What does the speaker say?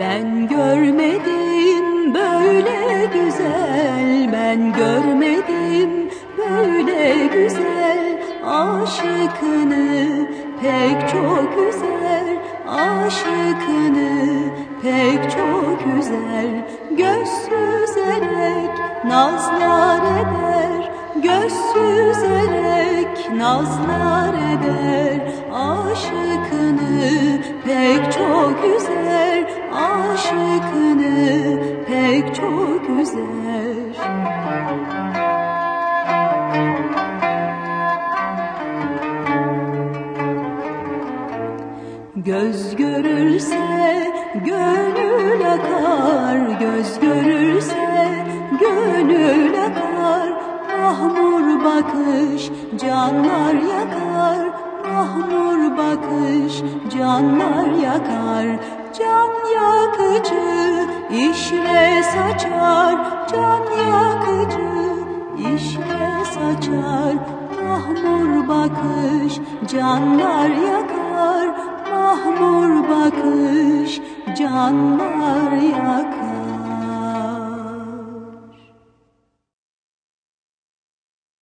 Ben görmedim böyle güzel. Ben görmedim böyle güzel. Aşıkını pek çok güzel. Aşıkını pek çok güzel. Göz süzerek nazlar eder. Göz süzerek nazlar eder. Aşıkını pek çok güzel Aşıkını pek çok güzel Göz görürse gönül akar Göz görürse gönül akar. Mahmur bakış canlar yakar Mahmur bakış canlar yakar. Can yakıcı işle saçar. Can yakıcı işle saçar. Mahmur bakış canlar yakar. Mahmur bakış canlar yakar